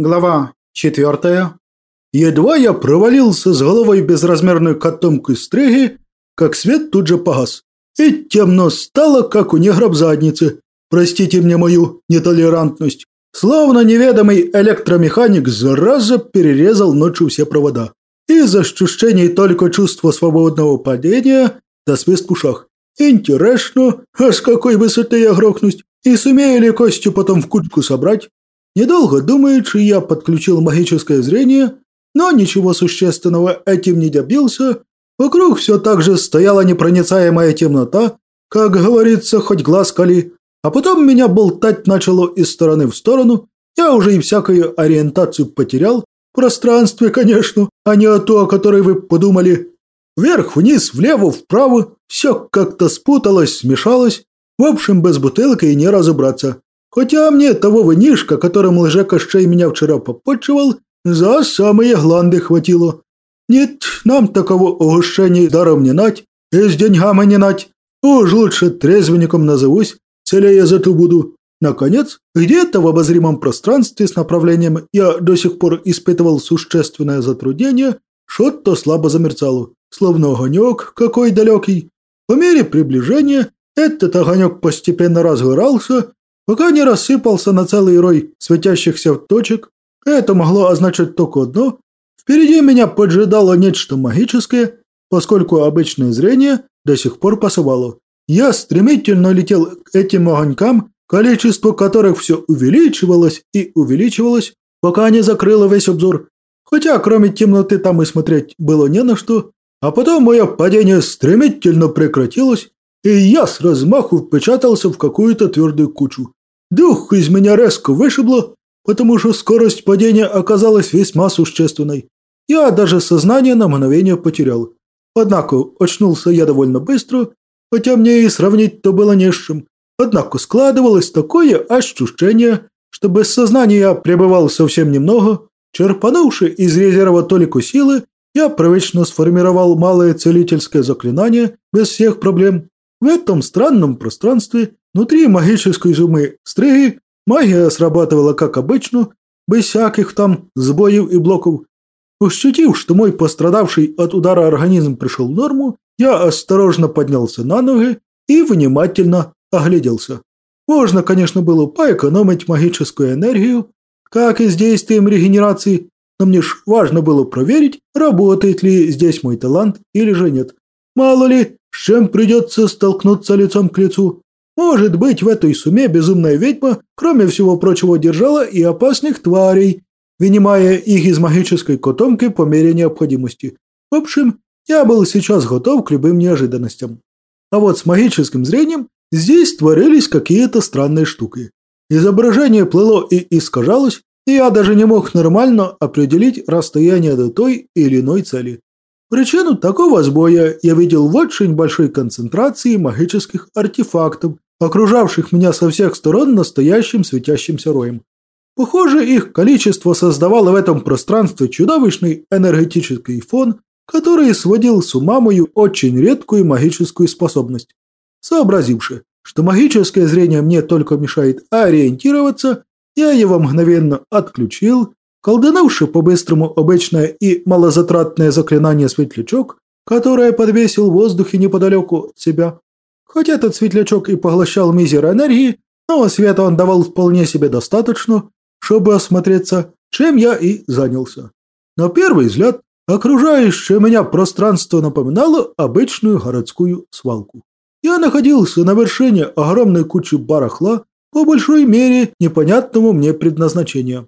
Глава четвертая. Едва я провалился с головой в безразмерную котомку стриги, как свет тут же погас. И темно стало, как у негра в заднице. Простите мне мою нетолерантность. Словно неведомый электромеханик зараза перерезал ночью все провода. Из ощущений только чувство свободного падения да свист в ушах. Интересно, а с какой высоты я грохнусь? И сумею ли Костю потом в кучку собрать? Недолго думаючи, я подключил магическое зрение, но ничего существенного этим не добился. Вокруг все так же стояла непроницаемая темнота, как говорится, хоть глаз кали. А потом меня болтать начало из стороны в сторону. Я уже и всякую ориентацию потерял. В пространстве, конечно, а не о то, о которой вы подумали. Вверх, вниз, влево, вправо. Все как-то спуталось, смешалось. В общем, без бутылки и не разобраться. Хотя мне того винишка, которым лже-кощей меня вчера попочивал, за самые гланды хватило. Нет, нам такого угощения даром не нать, и с деньгами не нать. Уж лучше трезвенником назовусь, целее зато буду. Наконец, где-то в обозримом пространстве с направлением я до сих пор испытывал существенное затруднение, что-то слабо замерцало, словно огонек какой далекий. По мере приближения этот огонек постепенно разгорался, пока не рассыпался на целый рой светящихся точек. Это могло означать только одно. Впереди меня поджидало нечто магическое, поскольку обычное зрение до сих пор пасовало. Я стремительно летел к этим огонькам, количество которых все увеличивалось и увеличивалось, пока не закрыло весь обзор. Хотя кроме темноты там и смотреть было не на что. А потом мое падение стремительно прекратилось, и я с размаху впечатался в какую-то твердую кучу. Дух из меня резко вышибло, потому что скорость падения оказалась весьма существенной. Я даже сознание на мгновение потерял. Однако очнулся я довольно быстро, хотя мне и сравнить-то было не с чем. Однако складывалось такое ощущение, что без сознания я пребывал совсем немного. Черпанувши из резерва толику силы, я привычно сформировал малое целительское заклинание без всех проблем. В этом странном пространстве Внутри магической зумы стриги магия срабатывала как обычно, без всяких там сбоев и блоков. Ощутив, что мой пострадавший от удара организм пришел в норму, я осторожно поднялся на ноги и внимательно огляделся. Можно, конечно, было поэкономить магическую энергию, как и с действием регенерации, но мне ж важно было проверить, работает ли здесь мой талант или же нет. Мало ли, с чем придется столкнуться лицом к лицу. Может быть, в этой суме безумная ведьма, кроме всего прочего, держала и опасных тварей, вынимая их из магической котомки по мере необходимости. В общем, я был сейчас готов к любым неожиданностям. А вот с магическим зрением здесь творились какие-то странные штуки. Изображение плыло и искажалось, и я даже не мог нормально определить расстояние до той или иной цели. Причину такого сбоя я видел в очень большой концентрации магических артефактов, окружавших меня со всех сторон настоящим светящимся роем. Похоже, их количество создавало в этом пространстве чудовищный энергетический фон, который сводил с ума мою очень редкую магическую способность. Сообразивши, что магическое зрение мне только мешает ориентироваться, я его мгновенно отключил, колданувши по-быстрому обычное и малозатратное заклинание светлячок, которое подвесил в воздухе неподалеку от себя. Хоть этот светлячок и поглощал мизер энергии, но света он давал вполне себе достаточно, чтобы осмотреться, чем я и занялся. На первый взгляд, окружающее меня пространство напоминало обычную городскую свалку. Я находился на вершине огромной кучи барахла, по большой мере непонятному мне предназначения.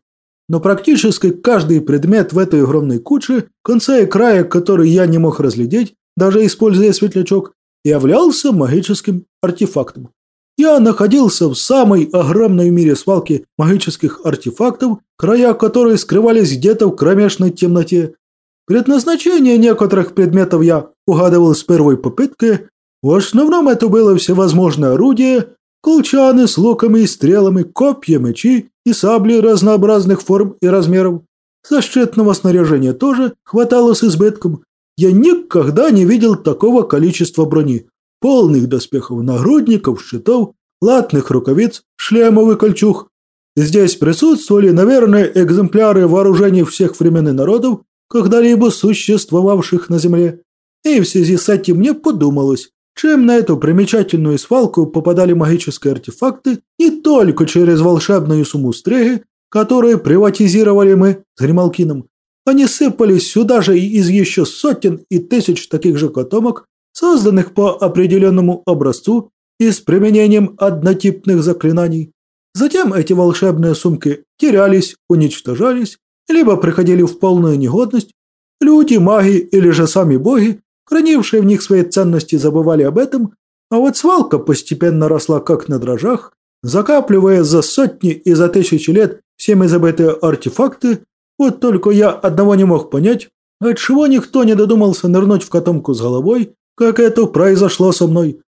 Но практически каждый предмет в этой огромной куче, конца и края который я не мог разглядеть, даже используя светлячок, являлся магическим артефактом. Я находился в самой огромной в мире свалке магических артефактов, края которой скрывались где-то в кромешной темноте. Предназначение некоторых предметов я угадывал с первой попытки. В основном это было всевозможное орудие, колчаны с луками и стрелами, копья, мечи и сабли разнообразных форм и размеров. Защитного снаряжения тоже хватало с избытком, я никогда не видел такого количества брони. Полных доспехов, нагрудников, щитов, латных рукавиц, шлемов и кольчуг. Здесь присутствовали, наверное, экземпляры вооружений всех времен и народов, когда-либо существовавших на Земле. И в связи с этим мне подумалось, чем на эту примечательную свалку попадали магические артефакты не только через волшебную сумму стреги, которую приватизировали мы с Грималкином. Они сыпались сюда же из еще сотен и тысяч таких же котомок, созданных по определенному образцу и с применением однотипных заклинаний. Затем эти волшебные сумки терялись, уничтожались, либо приходили в полную негодность. Люди, маги или же сами боги, хранившие в них свои ценности, забывали об этом, а вот свалка постепенно росла как на дрожжах, закапливая за сотни и за тысячи лет всеми забытые артефакты, вот только я одного не мог понять, отчего никто не додумался нырнуть в котомку с головой, как это произошло со мной.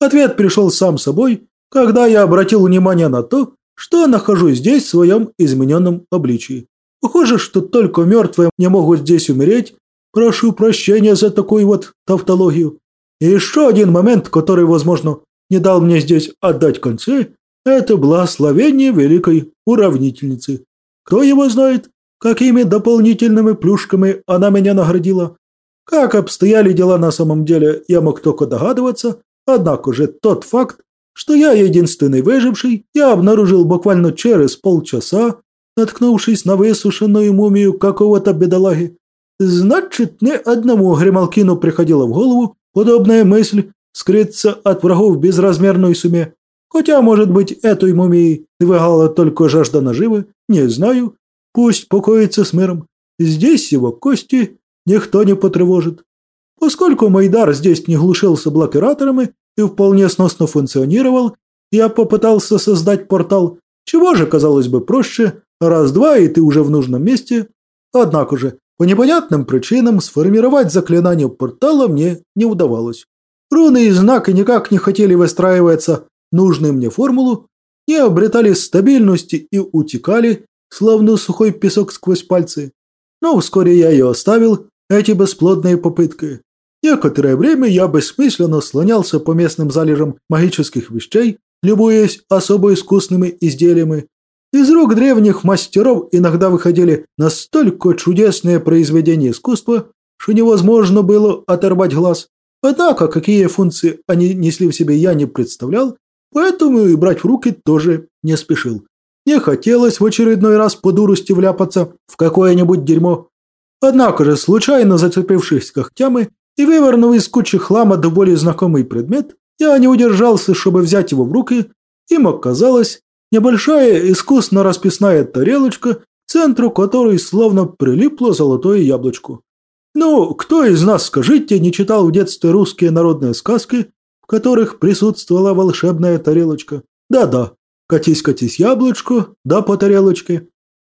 Ответ пришел сам собой, когда я обратил внимание на то, что нахожусь здесь в своем измененном обличии. Похоже, что только мертвые не могут здесь умереть. Прошу прощения за такую вот тавтологию. И еще один момент, который, возможно, не дал мне здесь отдать концы, это благословение великой уравнительницы. Кто его знает, какими дополнительными плюшками она меня наградила. Как обстояли дела на самом деле, я мог только догадываться, однако же тот факт, что я единственный выживший, я обнаружил буквально через полчаса, наткнувшись на высушенную мумию какого-то бедолаги. Значит, ни одному Грималкину приходила в голову подобная мысль скрыться от врагов безразмерной суме. Хотя, может быть, этой мумии двигала только жажда наживы, не знаю. Пусть покоится с миром. Здесь его кости никто не потревожит. Поскольку Майдар здесь не глушился блокираторами, и вполне сносно функционировал, я попытался создать портал, чего же, казалось бы, проще, раз-два и ты уже в нужном месте. Однако же, по непонятным причинам сформировать заклинание портала мне не удавалось. Руны и знаки никак не хотели выстраиваться нужную мне формулу, не обретали стабильности и утекали, словно сухой песок сквозь пальцы. Но вскоре я ее оставил, эти бесплодные попытки. Некоторое время я бессмысленно слонялся по местным залежам магических вещей, любуясь особо искусными изделиями. Из рук древних мастеров иногда выходили настолько чудесные произведения искусства, что невозможно было оторвать глаз. Однако, какие функции они несли в себе, я не представлял, поэтому и брать в руки тоже не спешил. Не хотелось в очередной раз по дурости вляпаться в какое-нибудь дерьмо. Однако же, случайно зацепившись когтями, и вывернув из кучи хлама до более знакомый предмет, я не удержался, чтобы взять его в руки. Им оказалась небольшая искусно расписная тарелочка, к центру которой словно прилипло золотое яблочко. Ну, кто из нас, скажите, не читал в детстве русские народные сказки, в которых присутствовала волшебная тарелочка? Да-да, катись-катись яблочко, да по тарелочке.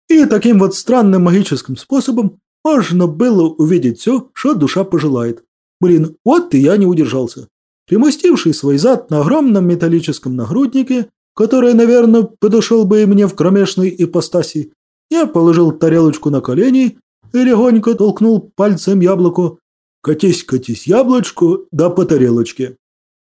И таким вот странным магическим способом можно было увидеть все, что душа пожелает. Блин, вот и я не удержался. Примостивший свой зад на огромном металлическом нагруднике, который, наверное, подошел бы и мне в кромешной ипостаси, я положил тарелочку на колени и легонько толкнул пальцем яблоко. «Катись, катись, яблочку, да по тарелочке».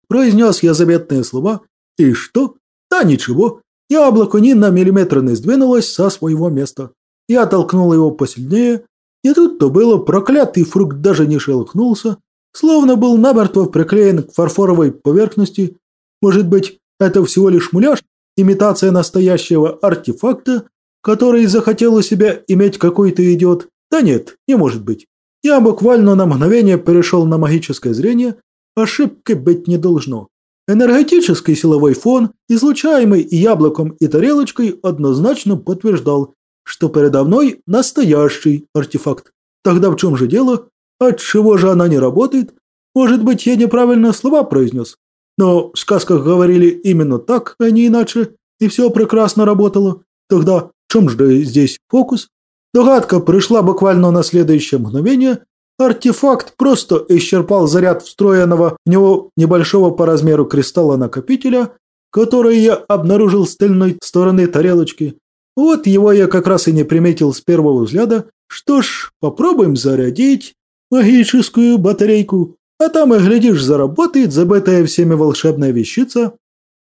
Произнес я заветные слова, и что? Да ничего, яблоко ни на миллиметр не сдвинулось со своего места. Я толкнул его посильнее, и тут-то было проклятый фрукт даже не шелохнулся, словно был намертво приклеен к фарфоровой поверхности. Может быть, это всего лишь муляж, имитация настоящего артефакта, который захотел у себя иметь какой-то идиот? Да нет, не может быть. Я буквально на мгновение перешел на магическое зрение, ошибки быть не должно. Энергетический силовой фон, излучаемый и яблоком, и тарелочкой, однозначно подтверждал, что передо мной настоящий артефакт. Тогда в чем же дело? Отчего же она не работает? Может быть, я неправильно слова произнес? Но в сказках говорили именно так, а не иначе, и все прекрасно работало. Тогда в чем же здесь фокус? Догадка пришла буквально на следующее мгновение. Артефакт просто исчерпал заряд встроенного в него небольшого по размеру кристалла-накопителя, который я обнаружил с тыльной стороны тарелочки. Вот его я как раз и не приметил с первого взгляда. Что ж, попробуем зарядить магическую батарейку, а там и, глядишь, заработает забытая всеми волшебная вещица.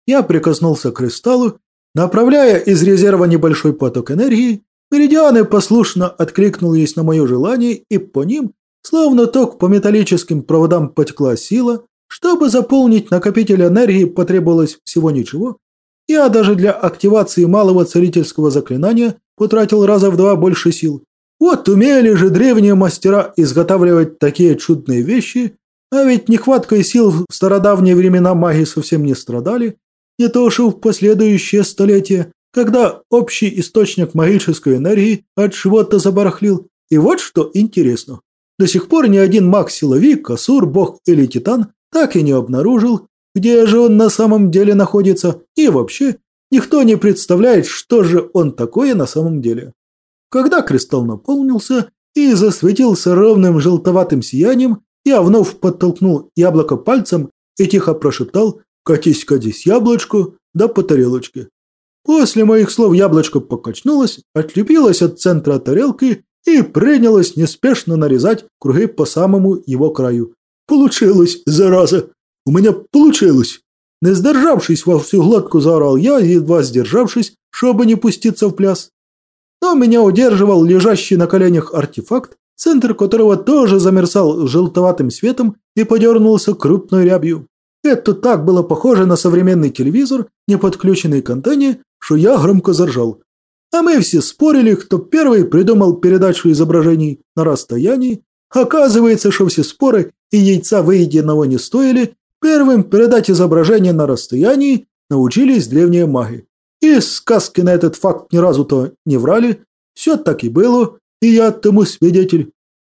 Я прикоснулся к кристаллу Направляя из резерва небольшой поток энергии, меридианы послушно откликнулись на мое желание, и по ним, словно ток по металлическим проводам потекла сила, чтобы заполнить накопитель энергии потребовалось всего ничего. Я даже для активации малого целительского заклинания потратил раза в два больше сил. Вот умели же древние мастера изготавливать такие чудные вещи, а ведь нехваткой сил в стародавние времена маги совсем не страдали, не то что в последующие столетия, когда общий источник магической энергии от чего-то забарахлил. И вот что интересно. До сих пор ни один маг-силовик, асур, бог или титан так и не обнаружил, где же он на самом деле находится, и вообще никто не представляет, что же он такое на самом деле. Когда кристалл наполнился и засветился ровным желтоватым сиянием, я вновь подтолкнул яблоко пальцем и тихо прошептал «Катись, катись, яблочку, да по тарелочке». После моих слов яблочко покачнулось, отлепилось от центра тарелки и принялось неспешно нарезать круги по самому его краю. «Получилось, зараза! У меня получилось!» Не сдержавшись во всю глотку, заорал я, едва сдержавшись, чтобы не пуститься в пляс но меня удерживал лежащий на коленях артефакт, центр которого тоже замерцал желтоватым светом и подернулся крупной рябью. Это так было похоже на современный телевизор, не подключенный к антенне, что я громко заржал. А мы все спорили, кто первый придумал передачу изображений на расстоянии. Оказывается, что все споры и яйца выеденного не стоили, первым передать изображение на расстоянии научились древние маги. И сказки на этот факт ни разу-то не врали. Все так и было, и я тому свидетель.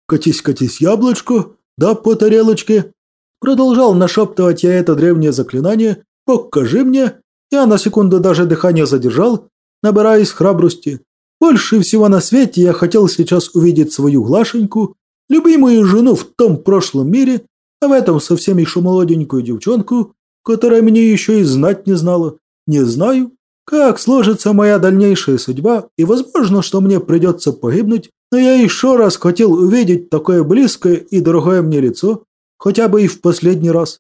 «Катись, катись, яблочко, да по тарелочке». Продолжал нашептывать я это древнее заклинание. «Покажи мне». Я на секунду даже дыхание задержал, набираясь храбрости. Больше всего на свете я хотел сейчас увидеть свою Глашеньку, любимую жену в том прошлом мире, а в этом совсем еще молоденькую девчонку, которая мне еще и знать не знала. Не знаю, как сложится моя дальнейшая судьба, и возможно, что мне придется погибнуть, но я еще раз хотел увидеть такое близкое и дорогое мне лицо, хотя бы и в последний раз.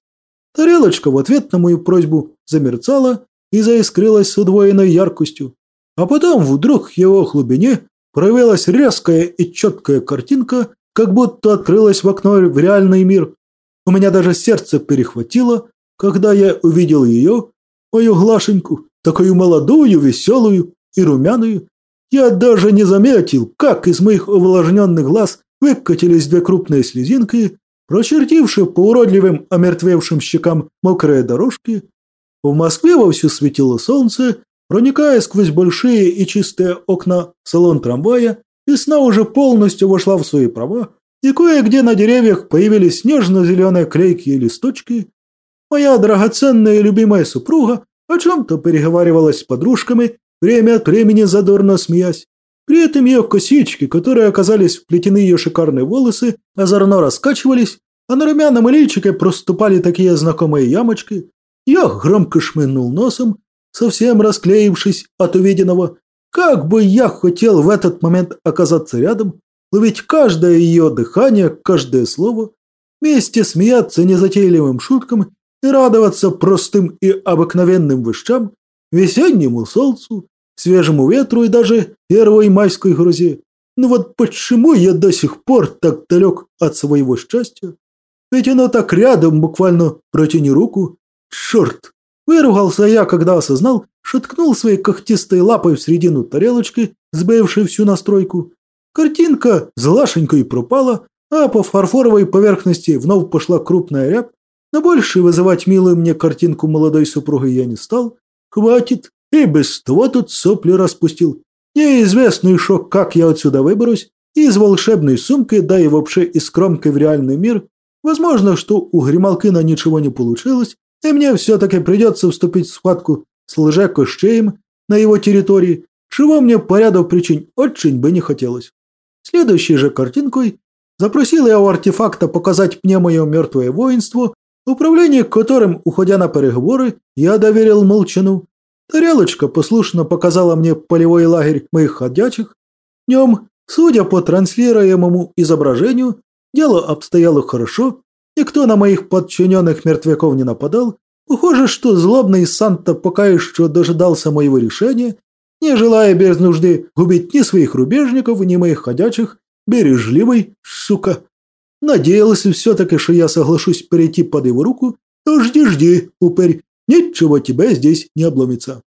Тарелочка в ответ на мою просьбу замерцала и заискрилась с удвоенной яркостью. А потом вдруг в его глубине проявилась резкая и четкая картинка, как будто открылась в окно в реальный мир. У меня даже сердце перехватило, когда я увидел ее, мою Глашеньку, такую молодую, веселую и румяную. Я даже не заметил, как из моих увлажненных глаз выкатились две крупные слезинки, прочертившие по уродливым омертвевшим щекам мокрые дорожки. В Москве вовсю светило солнце, проникая сквозь большие и чистые окна в салон трамвая, весна уже полностью вошла в свои права, и кое-где на деревьях появились нежно-зеленые клейкие листочки. Моя драгоценная и любимая супруга о чем-то переговаривалась с подружками, время от времени задорно смеясь. При этом ее косички, которые оказались вплетены ее шикарные волосы, озорно раскачивались, а на румяном личике проступали такие знакомые ямочки. Я громко шмынул носом, совсем расклеившись от увиденного. Как бы я хотел в этот момент оказаться рядом, ловить каждое ее дыхание, каждое слово, вместе смеяться незатейливым шуткам и радоваться простым и обыкновенным вещам, весеннему солнцу, свежему ветру и даже первой майской грозе. Но ну вот почему я до сих пор так далек от своего счастья? Ведь оно так рядом, буквально протяни руку. Черт! Выругался я, когда осознал, что ткнул своей когтистой лапой в середину тарелочки, сбившей всю настройку. Картинка злашенько пропала, а по фарфоровой поверхности вновь пошла крупная рябь, но больше вызывать милую мне картинку молодой супруги я не стал. Хватит, и без того тут сопли распустил. Неизвестно еще, как я отсюда выберусь. Из волшебной сумки, да и вообще из кромкой в реальный мир. Возможно, что у Грималкина ничего не получилось, и мне все-таки придется вступить в схватку с лже-кощеем на его территории, чего мне по ряду причин очень бы не хотелось. Следующей же картинкой запросил я у артефакта показать мне мое мертвое воинство, управление которым, уходя на переговоры, я доверил молчану. Тарелочка послушно показала мне полевой лагерь моих ходячих. В нем, судя по транслируемому изображению, дело обстояло хорошо, никто на моих подчиненных мертвяков не нападал, Похоже, что злобный Санта пока еще дожидался моего решения, не желая без нужды губить ни своих рубежников, ни моих ходячих, бережливый, сука. Надеялся все-таки, что я соглашусь перейти под его руку, то жди-жди, упырь, ничего тебе здесь не обломится.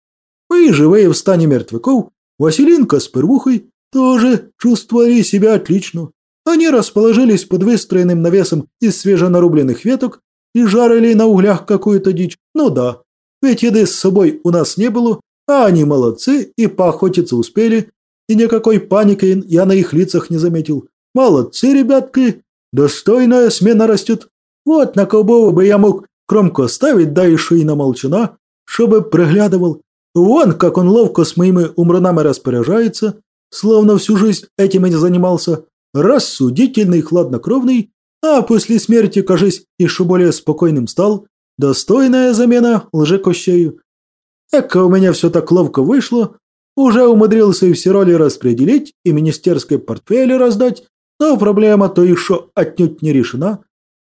Мы, живые в стане мертвяков, Василинка с первухой, тоже чувствовали себя отлично. Они расположились под выстроенным навесом из свеженарубленных веток и жарили на углях какую-то дичь. Ну да, ведь еды с собой у нас не было, а они молодцы и поохотиться успели, и никакой паники я на их лицах не заметил. Молодцы, ребятки, достойная смена растет. Вот на кого бы я мог кромку оставить, да еще и на молчана, чтобы приглядывал. Вон, как он ловко с моими умрунами распоряжается, словно всю жизнь этим и занимался. Рассудительный, хладнокровный, а после смерти, кажись, еще более спокойным стал. Достойная замена лжекощею. Эка у меня все так ловко вышло. Уже умудрился и все роли распределить, и министерской портфели раздать, но проблема-то еще отнюдь не решена.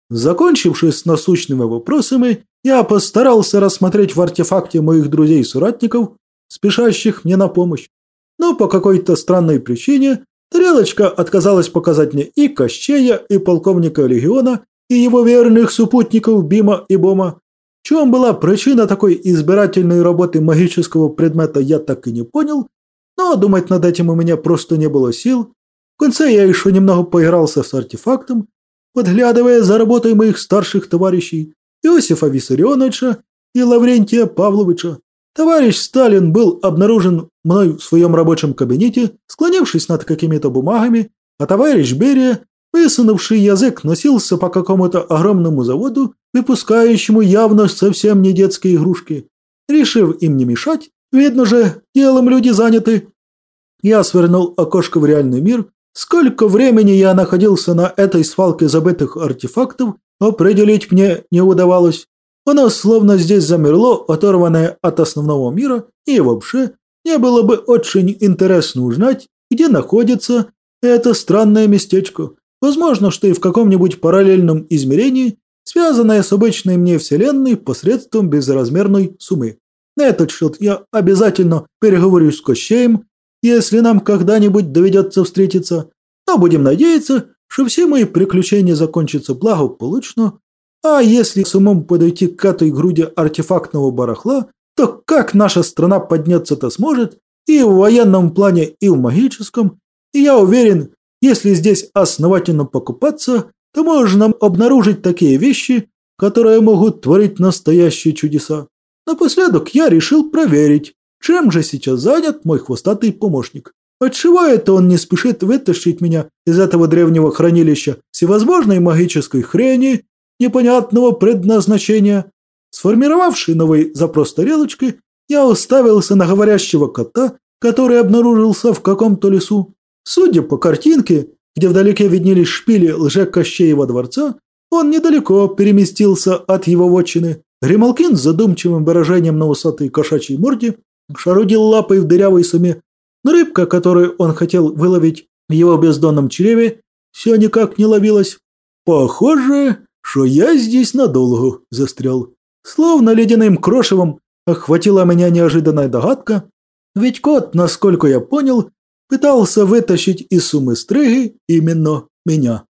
Закончившись с насущными вопросами, я постарался рассмотреть в артефакте моих друзей-соратников, спешащих мне на помощь. Но по какой-то странной причине Тарелочка отказалась показать мне и Кощея, и полковника легиона, и его верных супутников Бима и Бома. В чем была причина такой избирательной работы магического предмета, я так и не понял, но думать над этим у меня просто не было сил. В конце я еще немного поигрался с артефактом, подглядывая за работой моих старших товарищей Иосифа Виссарионовича и Лаврентия Павловича. Товарищ Сталин был обнаружен мной в своем рабочем кабинете, склонившись над какими-то бумагами, а товарищ Берия, высунувший язык, носился по какому-то огромному заводу, выпускающему явно совсем не детские игрушки. Решив им не мешать, видно же, делом люди заняты. Я свернул окошко в реальный мир. Сколько времени я находился на этой свалке забытых артефактов, определить мне не удавалось. Оно словно здесь замерло, оторванное от основного мира, и вообще мне было бы очень интересно узнать, где находится это странное местечко. Возможно, что и в каком-нибудь параллельном измерении, связанное с обычной мне вселенной посредством безразмерной суммы. На этот счет я обязательно переговорю с Кощеем, если нам когда-нибудь доведется встретиться. Но будем надеяться, что все мои приключения закончатся благополучно, а если с умом подойти к этой груди артефактного барахла, то как наша страна подняться-то сможет и в военном плане, и в магическом, и я уверен, если здесь основательно покупаться, то можно обнаружить такие вещи, которые могут творить настоящие чудеса. Напоследок я решил проверить, чем же сейчас занят мой хвостатый помощник. Отчего это он не спешит вытащить меня из этого древнего хранилища всевозможной магической хрени непонятного предназначения. Сформировавший новый запрос тарелочки, я уставился на говорящего кота, который обнаружился в каком-то лесу. Судя по картинке, где вдалеке виднелись шпили лже-Кощеева дворца, он недалеко переместился от его вотчины. Грималкин с задумчивым выражением на усатой кошачьей морде шарудил лапой в дырявой суме, но рыбка, которую он хотел выловить в его бездонном чреве, все никак не ловилась. Похоже, что я здесь надолго застрял. Словно ледяным крошевом охватила меня неожиданная догадка, ведь кот, насколько я понял, пытался вытащить из сумы стриги именно меня.